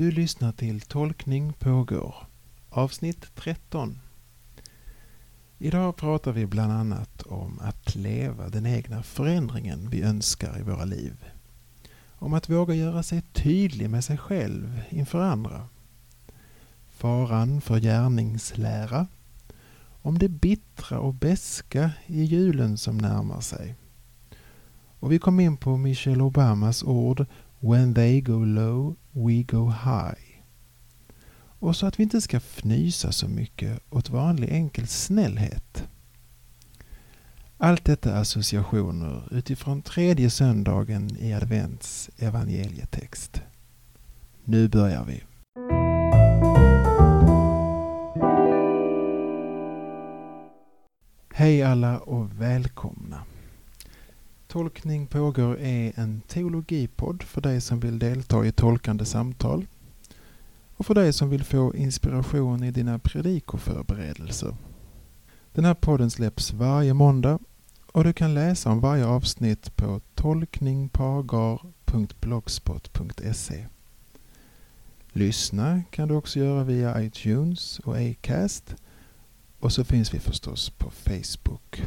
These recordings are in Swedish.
Du lyssnar till Tolkning pågår, avsnitt 13. Idag pratar vi bland annat om att leva den egna förändringen vi önskar i våra liv. Om att våga göra sig tydlig med sig själv inför andra. Faran för gärningslära. Om det bittra och beska i julen som närmar sig. Och vi kom in på Michelle Obamas ord When they go low, we go high. Och så att vi inte ska fnysa så mycket åt vanlig enkel snällhet. Allt detta är associationer utifrån tredje söndagen i advents evangelietext. Nu börjar vi. Hej alla och välkomna. Tolkning pågår är en teologipodd för dig som vill delta i tolkande samtal och för dig som vill få inspiration i dina predikoförberedelser. Den här podden släpps varje måndag och du kan läsa om varje avsnitt på tolkningpagar.blogspot.se. Lyssna kan du också göra via iTunes och Acast och så finns vi förstås på Facebook.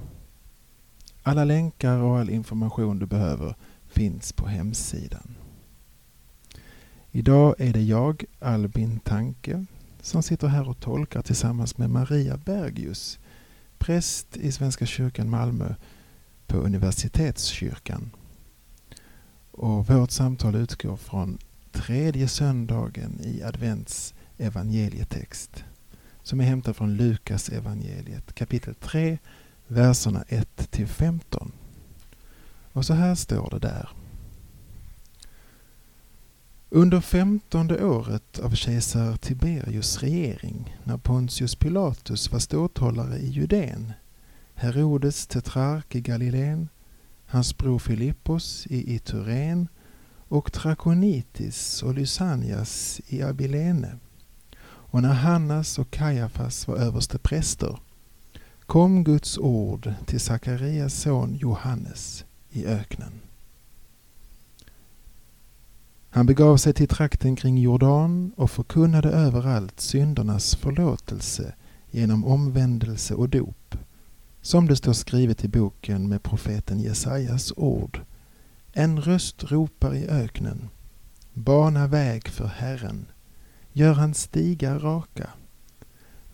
Alla länkar och all information du behöver finns på hemsidan. Idag är det jag, Albin Tanke, som sitter här och tolkar tillsammans med Maria Bergius, präst i Svenska kyrkan Malmö på Universitetskyrkan. Och vårt samtal utgår från tredje söndagen i advents evangelietext som är hämtad från Lukas evangeliet kapitel 3, verserna 1 till 15. Och så här står det där. Under femtonde året av kejsar Tiberius regering, när Pontius Pilatus var ståthållare i Judeen, Herodes tetrark i Galileen, hans bror Filippos i Iturén och Trakonitis och Lysanias i Abilene. Och när Hannas och Kajafas var överste präster kom Guds ord till Sakarias son Johannes i öknen. Han begav sig till trakten kring Jordan och förkunnade överallt syndernas förlåtelse genom omvändelse och dop, som det står skrivet i boken med profeten Jesajas ord. En röst ropar i öknen. Bana väg för Herren. Gör hans stigar raka.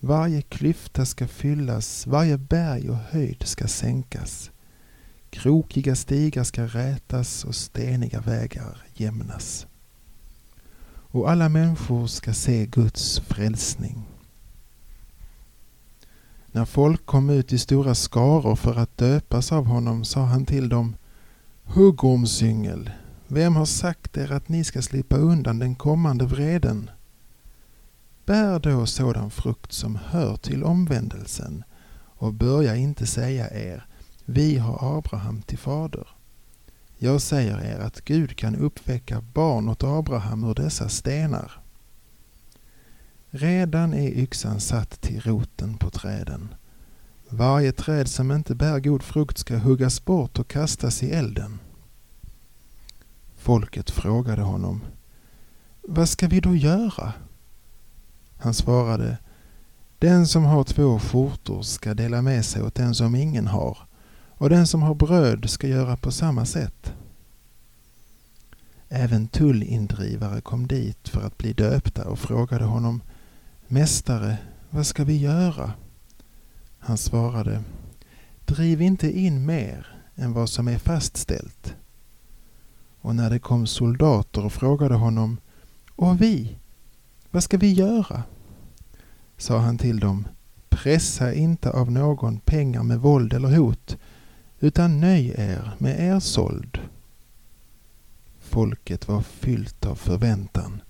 Varje klyfta ska fyllas, varje berg och höjd ska sänkas. Krokiga stigar ska rätas och steniga vägar jämnas. Och alla människor ska se Guds frälsning. När folk kom ut i stora skaror för att döpas av honom sa han till dem Huggormsyngel, vem har sagt er att ni ska slippa undan den kommande vreden? Bär då sådan frukt som hör till omvändelsen och börja inte säga er, vi har Abraham till fader. Jag säger er att Gud kan uppväcka barn åt Abraham ur dessa stenar. Redan är yxan satt till roten på träden. Varje träd som inte bär god frukt ska huggas bort och kastas i elden. Folket frågade honom, vad ska vi då göra? Han svarade, den som har två skjortor ska dela med sig åt den som ingen har och den som har bröd ska göra på samma sätt. Även tullindrivare kom dit för att bli döpta och frågade honom Mästare, vad ska vi göra? Han svarade Driv inte in mer än vad som är fastställt. Och när det kom soldater och frågade honom Och vi, vad ska vi göra? sa han till dem Pressa inte av någon pengar med våld eller hot utan nöj er med er såld. Folket var fyllt av förväntan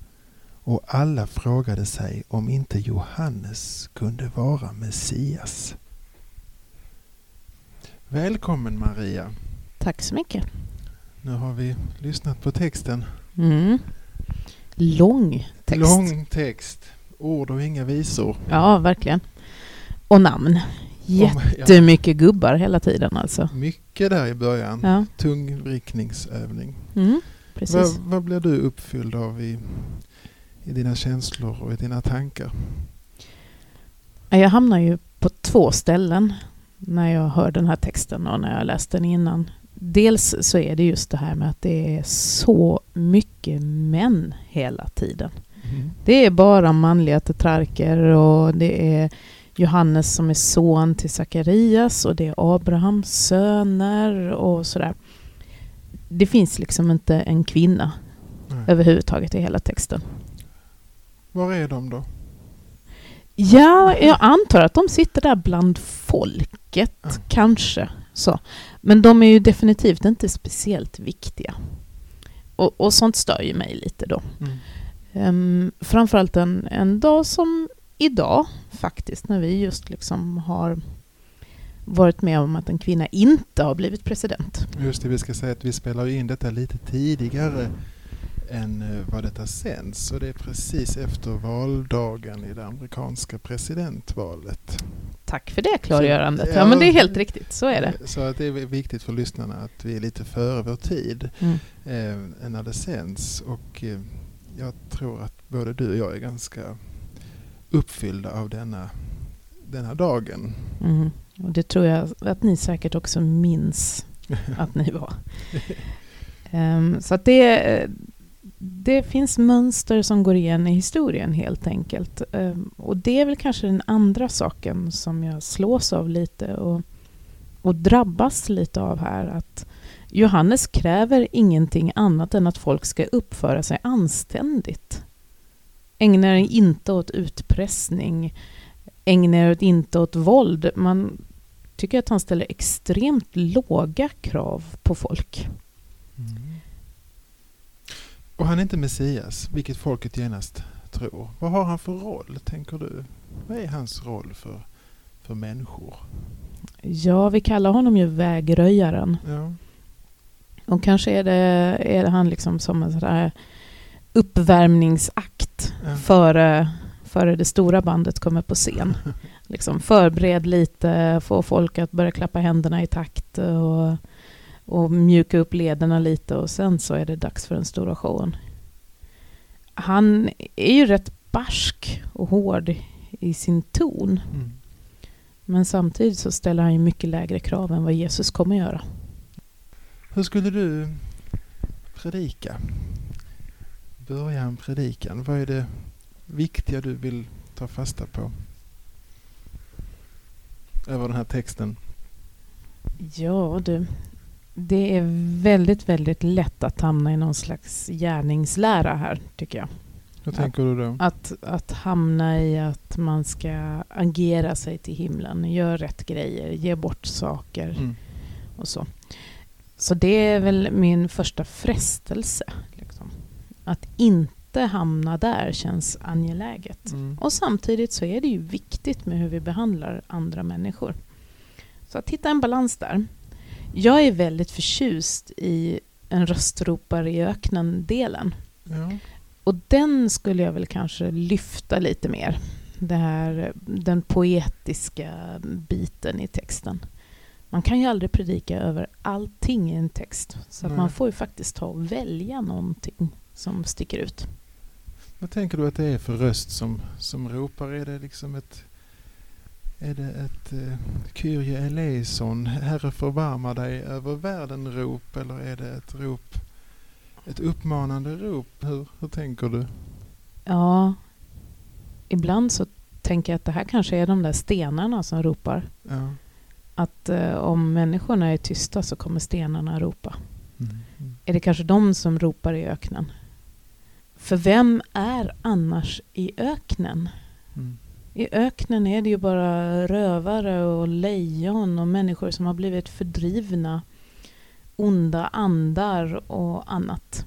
och alla frågade sig om inte Johannes kunde vara Messias. Välkommen Maria. Tack så mycket. Nu har vi lyssnat på texten. Mm. Lång text. Lång text. Ord och inga visor. Ja, verkligen. Och namn. Jättemycket gubbar hela tiden alltså. Mycket där i början. Ja. Tungvrickningsövning. Mm, precis. Vad, vad blir du uppfylld av i, i i dina känslor och i dina tankar? Jag hamnar ju på två ställen när jag hör den här texten och när jag läst den innan. Dels så är det just det här med att det är så mycket män hela tiden. Mm. Det är bara manliga tetrarker och det är Johannes som är son till Sakarias och det är Abrahams söner och sådär. Det finns liksom inte en kvinna Nej. överhuvudtaget i hela texten. Var är de då? Ja, jag antar att de sitter där bland folket, ja. kanske. Så. Men de är ju definitivt inte speciellt viktiga. Och, och sånt stör ju mig lite då. Mm. Um, framförallt en, en dag som idag faktiskt, när vi just liksom har varit med om att en kvinna inte har blivit president. Just det, vi ska säga att vi spelar in detta lite tidigare än eh, vad detta sänds. Och det är precis efter valdagen i det amerikanska presidentvalet. Tack för det klargörandet. Så, ja, ja, men det är helt riktigt, så är det. Så att det är viktigt för lyssnarna att vi är lite före vår tid mm. eh, när det sänds. Och eh, jag tror att både du och jag är ganska uppfyllda av denna, denna dagen. Mm. Och det tror jag att ni säkert också minns att ni var. um, så att det, det finns mönster som går igen i historien helt enkelt. Um, och det är väl kanske den andra saken som jag slås av lite och, och drabbas lite av här. Att Johannes kräver ingenting annat än att folk ska uppföra sig anständigt. Ägna er inte åt utpressning, ägna er inte åt våld. Man tycker att han ställer extremt låga krav på folk. Mm. Och han är inte Messias, vilket folket genast tror. Vad har han för roll, tänker du? Vad är hans roll för, för människor? Ja, vi kallar honom ju vägröjaren. Ja. Och kanske är det, är det han liksom som en sån uppvärmningsakt ja. före, före det stora bandet kommer på scen. liksom förbered lite, få folk att börja klappa händerna i takt och, och mjuka upp lederna lite och sen så är det dags för den stora showen. Han är ju rätt barsk och hård i sin ton. Mm. Men samtidigt så ställer han ju mycket lägre krav än vad Jesus kommer göra. Hur skulle du predika? Börja en predikan. Vad är det viktiga du vill ta fasta på? Över den här texten. Ja du, det är väldigt, väldigt lätt att hamna i någon slags gärningslära här, tycker jag. Vad tänker du då? Att, att hamna i att man ska agera sig till himlen, gör rätt grejer, ge bort saker mm. och så. Så det är väl min första frestelse. Liksom. Att inte hamna där känns angeläget. Mm. Och samtidigt så är det ju viktigt med hur vi behandlar andra människor. Så att hitta en balans där. Jag är väldigt förtjust i en röstropare i öknen-delen. Ja. Och den skulle jag väl kanske lyfta lite mer. Det här, den poetiska biten i texten man kan ju aldrig predika över allting i en text. Så att man får ju faktiskt ta och välja någonting som sticker ut. Vad tänker du att det är för röst som, som ropar? Är det liksom ett är det ett uh, Kyrie eleison, Herre förbarma dig över världen-rop eller är det ett rop, ett uppmanande rop? Hur, hur tänker du? Ja, ibland så tänker jag att det här kanske är de där stenarna som ropar. Ja att eh, om människorna är tysta så kommer stenarna ropa. Mm. Mm. Är det kanske de som ropar i öknen? För vem är annars i öknen? Mm. I öknen är det ju bara rövare och lejon och människor som har blivit fördrivna. Onda andar och annat.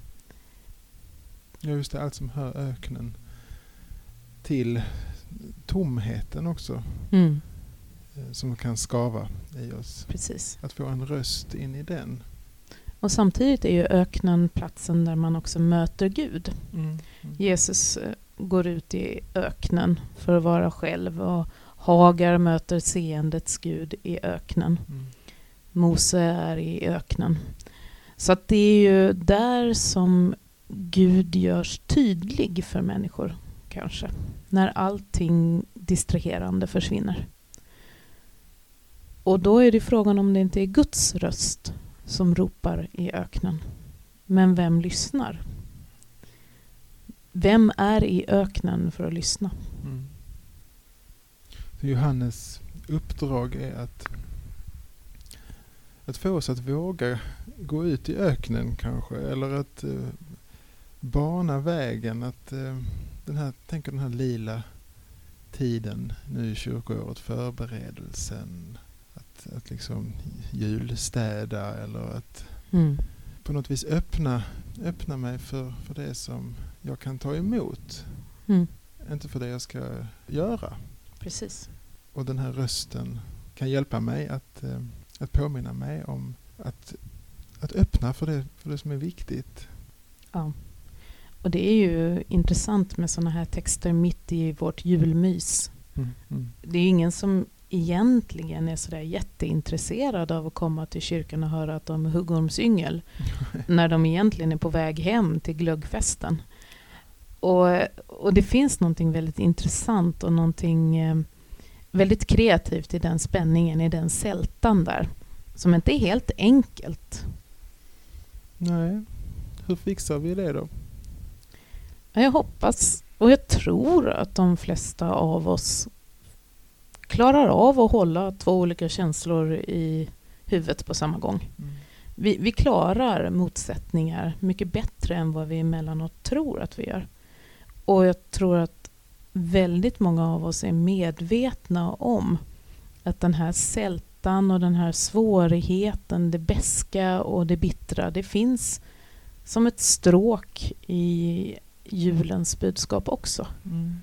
Ja, just det. Allt som hör öknen till tomheten också. Mm. Eh, som kan skava i oss. Precis. Att få en röst in i den. Och samtidigt är ju öknen platsen där man också möter Gud. Mm. Mm. Jesus eh, går ut i öknen för att vara själv och Hagar möter seendets Gud i öknen. Mm. Mose är i öknen. Så det är ju där som Gud görs tydlig för människor, kanske. När allting distraherande försvinner. Och då är det frågan om det inte är Guds röst som ropar i öknen. Men vem lyssnar? Vem är i öknen för att lyssna? Mm. Johannes uppdrag är att, att få oss att våga gå ut i öknen kanske, eller att eh, bana vägen. Att, eh, den här, tänk den här lila tiden nu i kyrkoåret, förberedelsen, att, att liksom julstäda eller att mm. på något vis öppna, öppna mig för, för det som jag kan ta emot. Mm. Inte för det jag ska göra. Precis. Och den här rösten kan hjälpa mig att, eh, att påminna mig om att, att öppna för det, för det som är viktigt. Ja. Och det är ju intressant med sådana här texter mitt i vårt julmys. Mm, mm. Det är ingen som egentligen är sådär jätteintresserad av att komma till kyrkan och höra att de är huggormsyngel. när de egentligen är på väg hem till glöggfesten. Och, och det finns någonting väldigt intressant och någonting eh, väldigt kreativt i den spänningen, i den sältan där. Som inte är helt enkelt. Nej, hur fixar vi det då? Jag hoppas och jag tror att de flesta av oss klarar av att hålla två olika känslor i huvudet på samma gång. Mm. Vi, vi, klarar motsättningar mycket bättre än vad vi emellanåt tror att vi gör. Och jag tror att väldigt många av oss är medvetna om att den här sältan och den här svårigheten, det beska och det bittra, det finns som ett stråk i julens budskap också. Mm.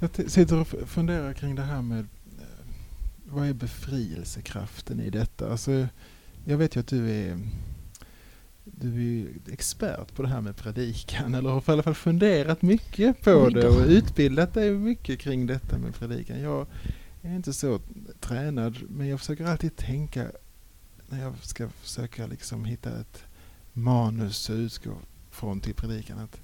Jag sitter och funderar kring det här med eh, vad är befrielsekraften i detta? Alltså, jag vet ju att du är du är expert på det här med predikan eller har i alla fall funderat mycket på det och utbildat dig mycket kring detta med predikan. Jag är inte så tränad men jag försöker alltid tänka när jag ska försöka liksom hitta ett manus att utgå från till predikan. Att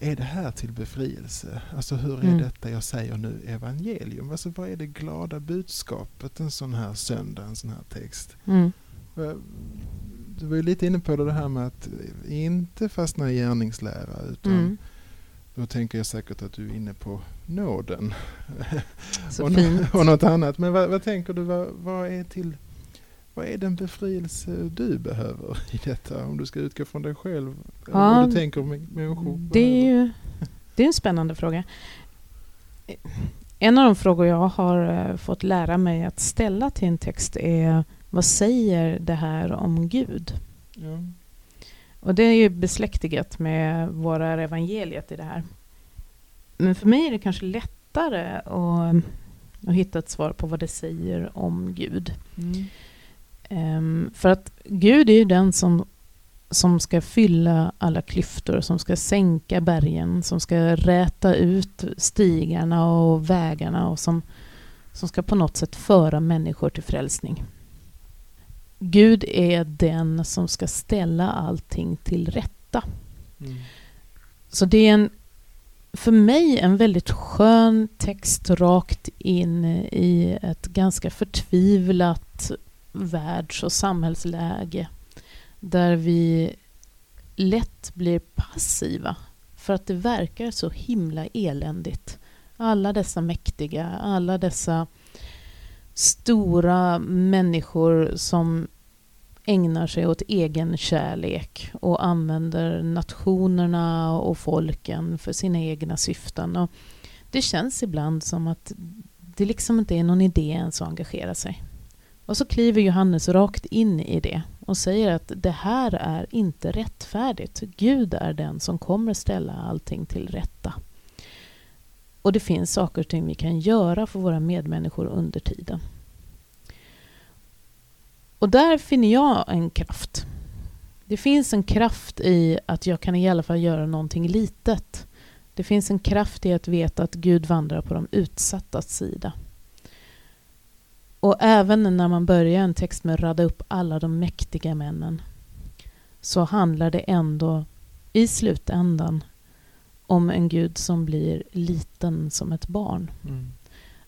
är det här till befrielse? Alltså hur är mm. detta jag säger nu evangelium? Alltså vad är det glada budskapet en sån här söndag, en sån här text? Mm du var ju lite inne på det här med att inte fastna i gärningslära utan mm. då tänker jag säkert att du är inne på nåden. och, och något annat. Men vad, vad tänker du, vad, vad, är till vad är den befrielse du behöver i detta? Om du ska utgå från dig själv? Ja, om du tänker människor det är ju det är en spännande fråga. En av de frågor jag har eh, fått lära mig att ställa till en text är vad säger det här om Gud? Ja. Och det är ju besläktigat med våra evangeliet i det här. Men för mig är det kanske lättare att, att hitta ett svar på vad det säger om Gud. Mm. Um, för att Gud är ju den som, som ska fylla alla klyftor, som ska sänka bergen, som ska räta ut stigarna och vägarna och som, som ska på något sätt föra människor till frälsning. Gud är den som ska ställa allting till rätta. Mm. Så det är en, för mig en väldigt skön text rakt in i ett ganska förtvivlat världs och samhällsläge där vi lätt blir passiva för att det verkar så himla eländigt. Alla dessa mäktiga, alla dessa stora människor som ägnar sig åt egen kärlek och använder nationerna och folken för sina egna syften. Och det känns ibland som att det liksom inte är någon idé ens att engagera sig. Och så kliver Johannes rakt in i det och säger att det här är inte rättfärdigt. Gud är den som kommer ställa allting till rätta. Och det finns saker och ting vi kan göra för våra medmänniskor under tiden. Och där finner jag en kraft. Det finns en kraft i att jag kan i alla fall göra någonting litet. Det finns en kraft i att veta att Gud vandrar på de utsattas sida. Och även när man börjar en text med att rada upp alla de mäktiga männen så handlar det ändå i slutändan om en Gud som blir liten som ett barn. Mm.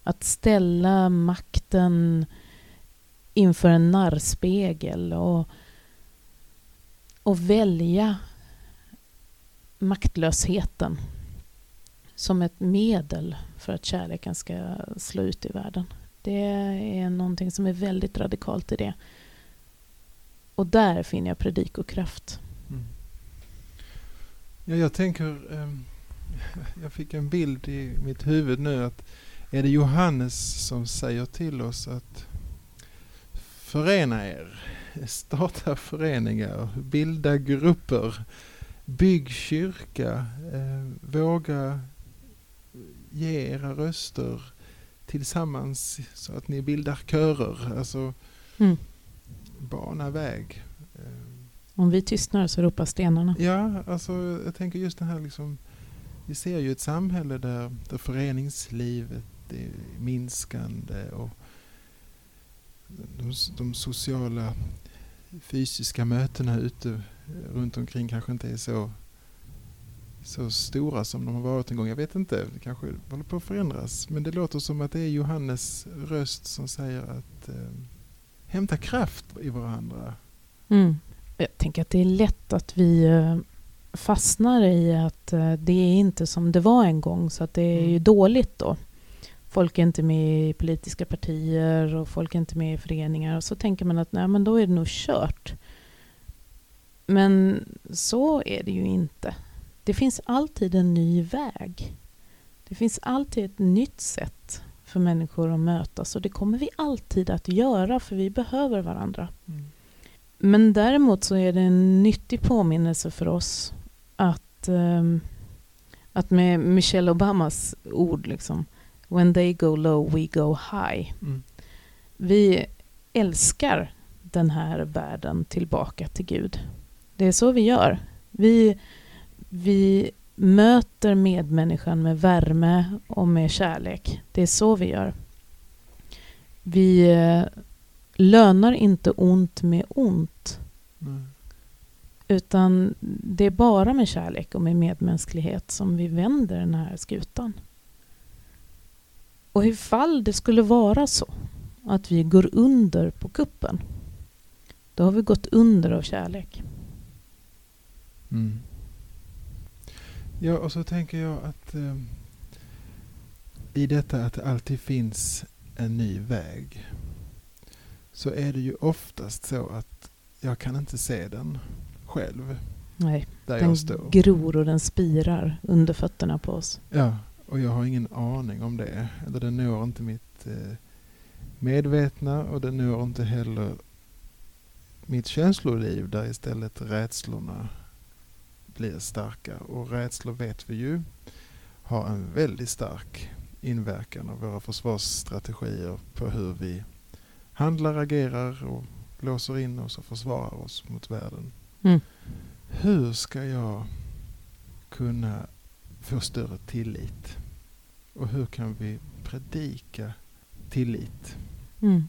Att ställa makten inför en narrspegel och, och välja maktlösheten som ett medel för att kärleken ska slå ut i världen. Det är någonting som är väldigt radikalt i det. Och där finner jag predikokraft. Mm. Ja, jag tänker, ehm, jag fick en bild i mitt huvud nu att är det Johannes som säger till oss att förena er, starta föreningar, bilda grupper, bygg kyrka, eh, våga ge era röster tillsammans så att ni bildar körer. Alltså mm. bana väg. Om vi tystnar så ropar stenarna. Ja, alltså jag tänker just det här liksom. Vi ser ju ett samhälle där, där föreningslivet är minskande och de, de sociala fysiska mötena ute runt omkring kanske inte är så så stora som de har varit en gång. Jag vet inte, det kanske håller på att förändras. Men det låter som att det är Johannes röst som säger att eh, hämta kraft i varandra. Mm. Jag tänker att det är lätt att vi eh, fastnar i att eh, det är inte som det var en gång, så att det är mm. ju dåligt då. Folk är inte med i politiska partier och folk är inte med i föreningar. Och så tänker man att nej, men då är det nog kört. Men så är det ju inte. Det finns alltid en ny väg. Det finns alltid ett nytt sätt för människor att mötas och det kommer vi alltid att göra för vi behöver varandra. Mm. Men däremot så är det en nyttig påminnelse för oss att, um, att med Michelle Obamas ord liksom, When they go low, we go high. Mm. Vi älskar den här världen tillbaka till Gud. Det är så vi gör. Vi vi möter medmänniskan med värme och med kärlek. Det är så vi gör. Vi eh, lönar inte ont med ont. Mm. Utan det är bara med kärlek och med medmänsklighet som vi vänder den här skutan. Och ifall det skulle vara så att vi går under på kuppen, då har vi gått under av kärlek. Mm. Ja, och så tänker jag att eh, i detta att det alltid finns en ny väg så är det ju oftast så att jag kan inte se den själv. Nej, där den jag står. gror och den spirar under fötterna på oss. Ja, och jag har ingen aning om det. Eller den når inte mitt eh, medvetna och den når inte heller mitt känsloliv där istället rädslorna blir starka. Och rädslor vet vi ju har en väldigt stark inverkan av våra försvarsstrategier på hur vi handlar, agerar och låser in oss och försvarar oss mot världen. Mm. Hur ska jag kunna få större tillit? Och hur kan vi predika tillit? Mm.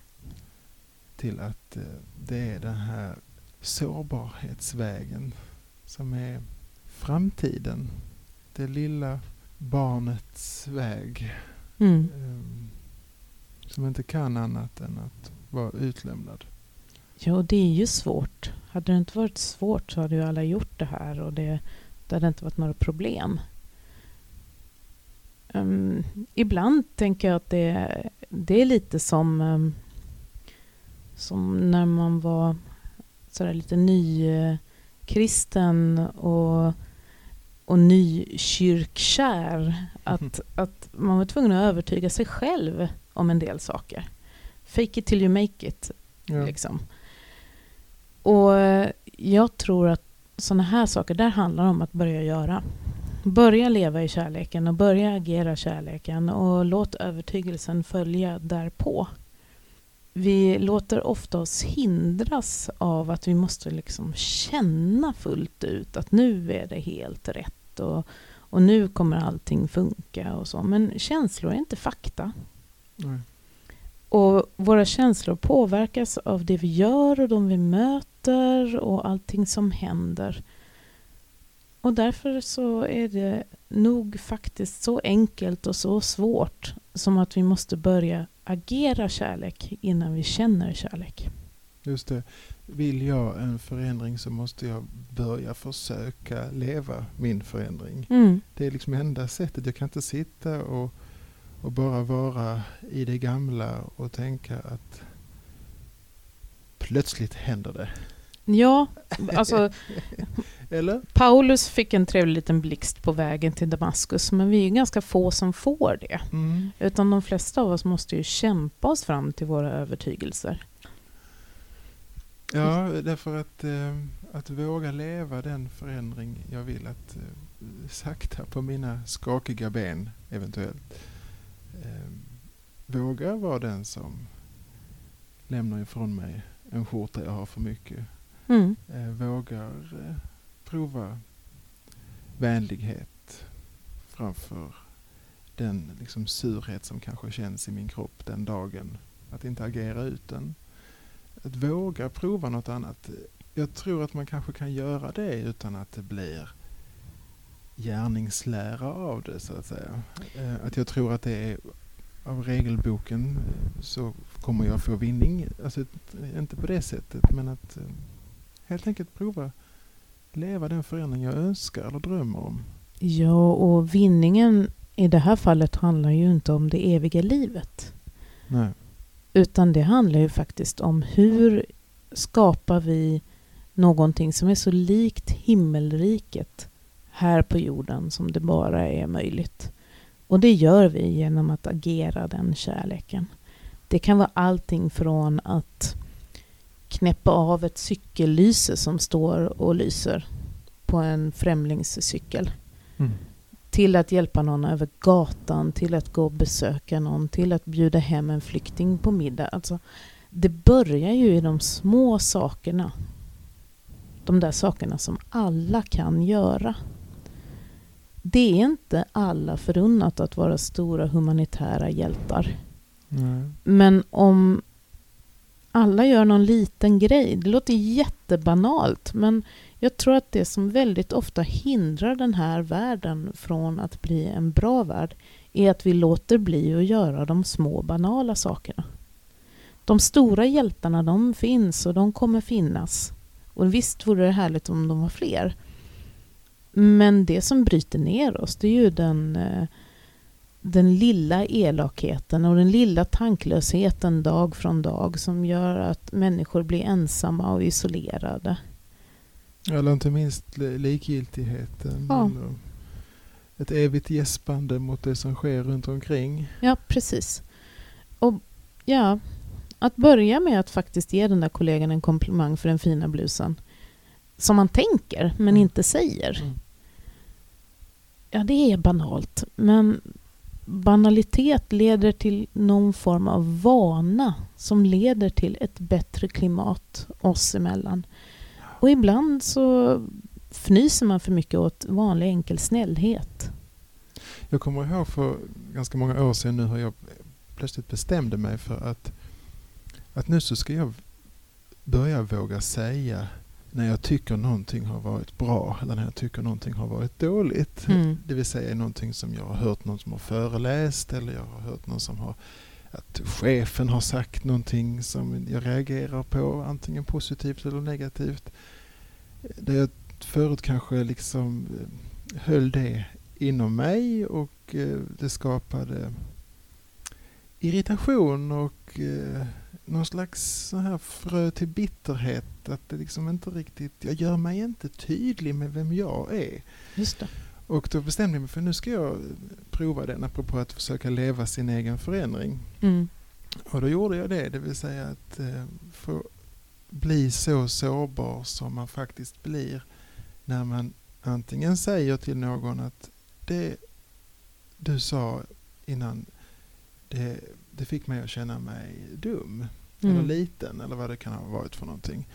Till att eh, det är den här sårbarhetsvägen som är framtiden. Det lilla barnets väg. Mm. Um, som inte kan annat än att vara utlämnad. Ja, det är ju svårt. Hade det inte varit svårt så hade ju alla gjort det här och det, det hade inte varit några problem. Um, ibland tänker jag att det, det är lite som, um, som när man var sådär lite nykristen och och nykyrkkär. Att, mm. att man var tvungen att övertyga sig själv om en del saker. Fake it till you make it. Ja. Liksom. Och jag tror att sådana här saker, där handlar om att börja göra. Börja leva i kärleken och börja agera kärleken och låt övertygelsen följa därpå. Vi låter ofta oss hindras av att vi måste liksom känna fullt ut att nu är det helt rätt och, och nu kommer allting funka och så. Men känslor är inte fakta. Nej. Och våra känslor påverkas av det vi gör och de vi möter och allting som händer. Och därför så är det nog faktiskt så enkelt och så svårt som att vi måste börja agera kärlek innan vi känner kärlek. Just det. Vill jag en förändring så måste jag börja försöka leva min förändring. Mm. Det är liksom enda sättet. Jag kan inte sitta och, och bara vara i det gamla och tänka att plötsligt händer det. Ja, alltså Eller? Paulus fick en trevlig liten blixt på vägen till Damaskus, men vi är ganska få som får det. Mm. Utan de flesta av oss måste ju kämpa oss fram till våra övertygelser. Ja, därför att, eh, att våga leva den förändring jag vill att eh, sakta på mina skakiga ben eventuellt. Eh, våga vara den som lämnar ifrån mig en skjorta jag har för mycket. Mm. Eh, vågar eh, prova vänlighet framför den liksom surhet som kanske känns i min kropp den dagen. Att inte agera ut den. Att våga prova något annat. Jag tror att man kanske kan göra det utan att det blir gärningslära av det så att säga. Eh, att jag tror att det är av regelboken så kommer jag få vinning. Alltså inte på det sättet men att helt enkelt prova leva den förändring jag önskar eller drömmer om. Ja, och vinningen i det här fallet handlar ju inte om det eviga livet. Nej. Utan det handlar ju faktiskt om hur skapar vi någonting som är så likt himmelriket här på jorden som det bara är möjligt. Och det gör vi genom att agera den kärleken. Det kan vara allting från att knäppa av ett cykellyse som står och lyser på en främlingscykel. Mm. Till att hjälpa någon över gatan, till att gå och besöka någon, till att bjuda hem en flykting på middag. Alltså, det börjar ju i de små sakerna. De där sakerna som alla kan göra. Det är inte alla förunnat att vara stora humanitära hjältar. Mm. Men om alla gör någon liten grej. Det låter jättebanalt, men jag tror att det som väldigt ofta hindrar den här världen från att bli en bra värld är att vi låter bli att göra de små banala sakerna. De stora hjältarna, de finns och de kommer finnas. Och visst vore det härligt om de var fler. Men det som bryter ner oss, det är ju den eh, den lilla elakheten och den lilla tanklösheten dag från dag som gör att människor blir ensamma och isolerade. Eller inte minst likgiltigheten. Ja. Ett evigt gäspande mot det som sker runt omkring. Ja, precis. Och ja, att börja med att faktiskt ge den där kollegan en komplimang för den fina blusen. Som man tänker, men mm. inte säger. Mm. Ja, det är banalt. Men banalitet leder till någon form av vana som leder till ett bättre klimat oss emellan. Och ibland så fnyser man för mycket åt vanlig enkel snällhet. Jag kommer ihåg för ganska många år sedan nu hur jag plötsligt bestämde mig för att, att nu så ska jag börja våga säga när jag tycker någonting har varit bra eller när jag tycker någonting har varit dåligt. Mm. Det vill säga någonting som jag har hört någon som har föreläst eller jag har hört någon som har att chefen har sagt någonting som jag reagerar på, antingen positivt eller negativt. Där jag förut kanske liksom eh, höll det inom mig och eh, det skapade irritation och eh, någon slags så här frö till bitterhet. Att det liksom inte riktigt, jag gör mig inte tydlig med vem jag är. Just det. Och då bestämde jag mig för nu ska jag prova den apropå att försöka leva sin egen förändring. Mm. Och då gjorde jag det, det vill säga att eh, få bli så sårbar som man faktiskt blir när man antingen säger till någon att det du sa innan det, det fick mig att känna mig dum mm. eller liten eller vad det kan ha varit för någonting.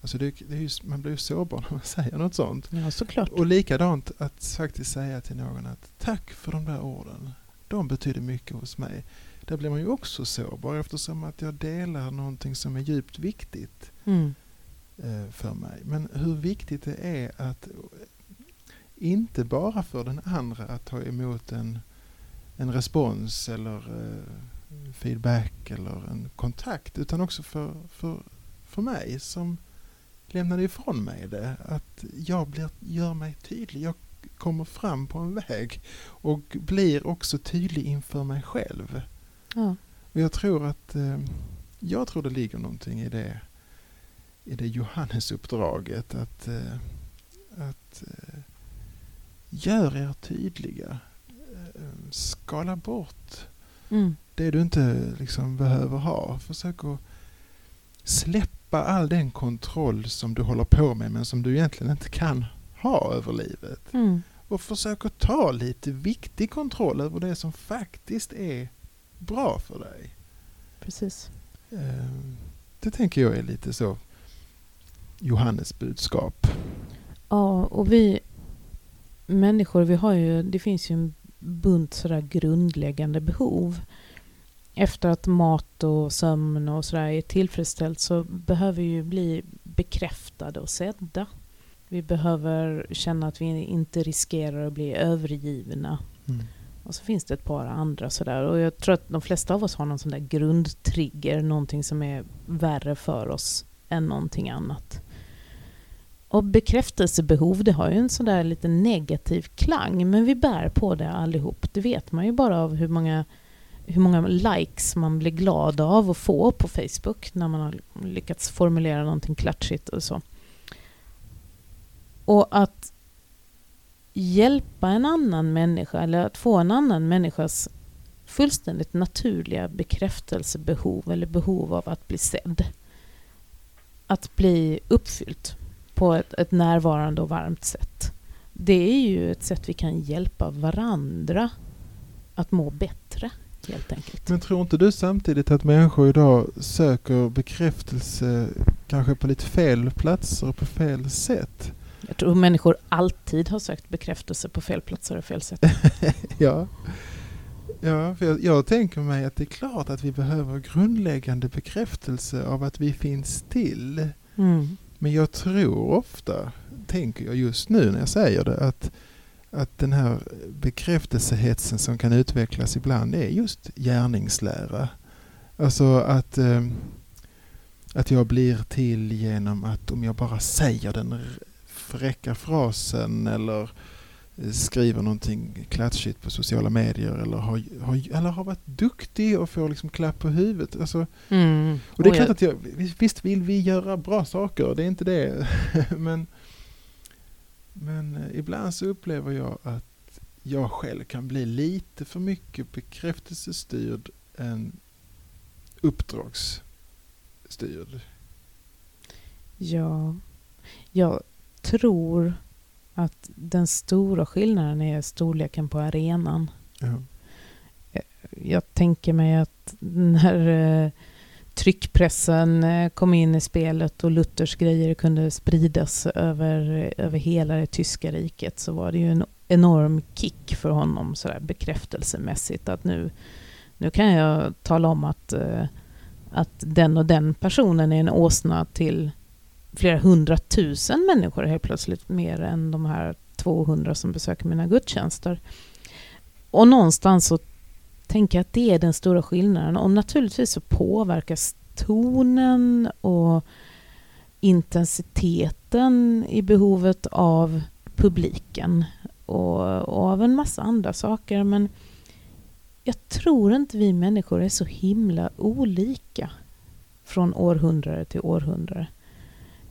Alltså det, det just, man blir ju sårbar när man säger något sånt. Ja, såklart. Och likadant att faktiskt säga till någon att tack för de där orden. De betyder mycket hos mig. Där blir man ju också sårbar eftersom att jag delar någonting som är djupt viktigt. Mm. eh, för mig. Men hur viktigt det är att inte bara för den andra att ta emot en, en respons eller eh, feedback eller en kontakt utan också för, för, för mig som lämnade ifrån mig det. Att jag blir, gör mig tydlig. Jag kommer fram på en väg och blir också tydlig inför mig själv. Ja. Och jag tror att eh, jag tror det ligger någonting i det i det Johannesuppdraget att, eh, att eh, gör er tydliga. Skala bort mm. Det du inte liksom behöver ha. Försök att släppa all den kontroll som du håller på med men som du egentligen inte kan ha över livet. Mm. Och försök att ta lite viktig kontroll över det som faktiskt är bra för dig. Precis. Det tänker jag är lite så Johannes budskap. Ja, och vi människor, vi har ju, det finns ju en bunt sådär grundläggande behov. Efter att mat och sömn och sådär är tillfredsställt så behöver vi ju bli bekräftade och sedda. Vi behöver känna att vi inte riskerar att bli övergivna. Mm. Och så finns det ett par andra sådär. Och jag tror att de flesta av oss har någon sån där grundtrigger, någonting som är värre för oss än någonting annat. Och bekräftelsebehov, det har ju en sån där lite negativ klang, men vi bär på det allihop. Det vet man ju bara av hur många, hur många likes man blir glad av att få på Facebook när man har lyckats formulera någonting klatschigt och så. Och att hjälpa en annan människa eller att få en annan människas fullständigt naturliga bekräftelsebehov eller behov av att bli sedd. Att bli uppfyllt på ett, ett närvarande och varmt sätt. Det är ju ett sätt vi kan hjälpa varandra att må bättre. Helt enkelt. Men tror inte du samtidigt att människor idag söker bekräftelse kanske på lite fel platser och på fel sätt? Jag tror människor alltid har sökt bekräftelse på fel platser och fel sätt. ja. Ja, för jag, jag, tänker mig att det är klart att vi behöver grundläggande bekräftelse av att vi finns till. Mm. Men jag tror ofta, tänker jag just nu när jag säger det, att, att den här bekräftelsehetsen som kan utvecklas ibland är just gärningslära. Alltså att, eh, att jag blir till genom att om jag bara säger den fräcka frasen eller skriver någonting klatschigt på sociala medier eller har, har, eller har varit duktig och får liksom klapp på huvudet. Alltså, mm. och det är klart att jag, visst vill vi göra bra saker, det är inte det. men, men eh, ibland så upplever jag att jag själv kan bli lite för mycket bekräftelsestyrd än uppdragsstyrd. Ja, jag tror att den stora skillnaden är storleken på arenan. Ja. Jag tänker mig att när eh, tryckpressen eh, kom in i spelet och Luthers grejer kunde spridas över, över hela det tyska riket så var det ju en enorm kick för honom sådär bekräftelsemässigt att nu, nu kan jag tala om att, eh, att den och den personen är en åsna till flera hundratusen människor helt plötsligt, mer än de här 200 som besöker mina gudstjänster. Och någonstans så tänker att det är den stora skillnaden. Och naturligtvis så påverkas tonen och intensiteten i behovet av publiken och, och, av en massa andra saker. Men jag tror inte vi människor är så himla olika från århundrade till århundrade.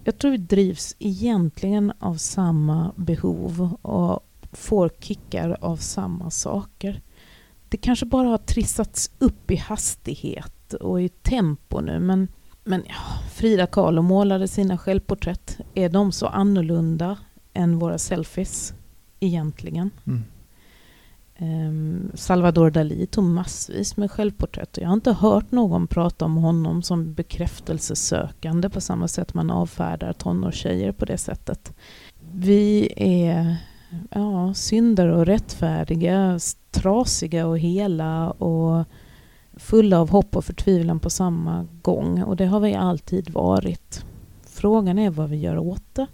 Jag tror vi drivs egentligen av samma behov och får kickar av samma saker. Det kanske bara har trissats upp i hastighet och i tempo nu men, men ja, Frida Kahlo målade sina självporträtt. Är de så annorlunda än våra selfies egentligen? Mm. Um, Salvador Dalí tog massvis med självporträtt och jag har inte hört någon prata om honom som bekräftelsesökande på samma sätt man avfärdar tonårstjejer på det sättet. Vi är ja, syndare och rättfärdiga, trasiga och hela och fulla av hopp och förtvivlan på samma gång och det har vi alltid varit frågan är vad vi gör åt det.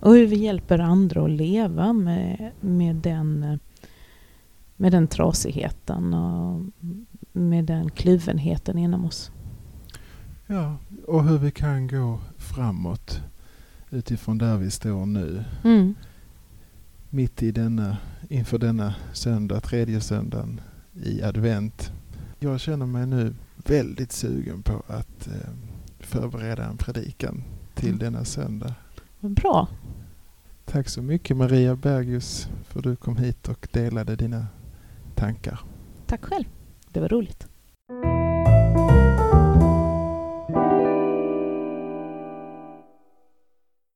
Och hur vi hjälper andra att leva med, med, den, med den trasigheten och med den kluvenheten inom oss. Ja, och hur vi kan gå framåt utifrån där vi står nu. Mm. Mitt i denna, inför denna söndag, tredje söndagen i advent. Jag känner mig nu väldigt sugen på att eh, förbereda en predikan till mm. denna söndag. Vad bra. Tack så mycket Maria Bergius för att du kom hit och delade dina tankar. Tack själv. Det var roligt.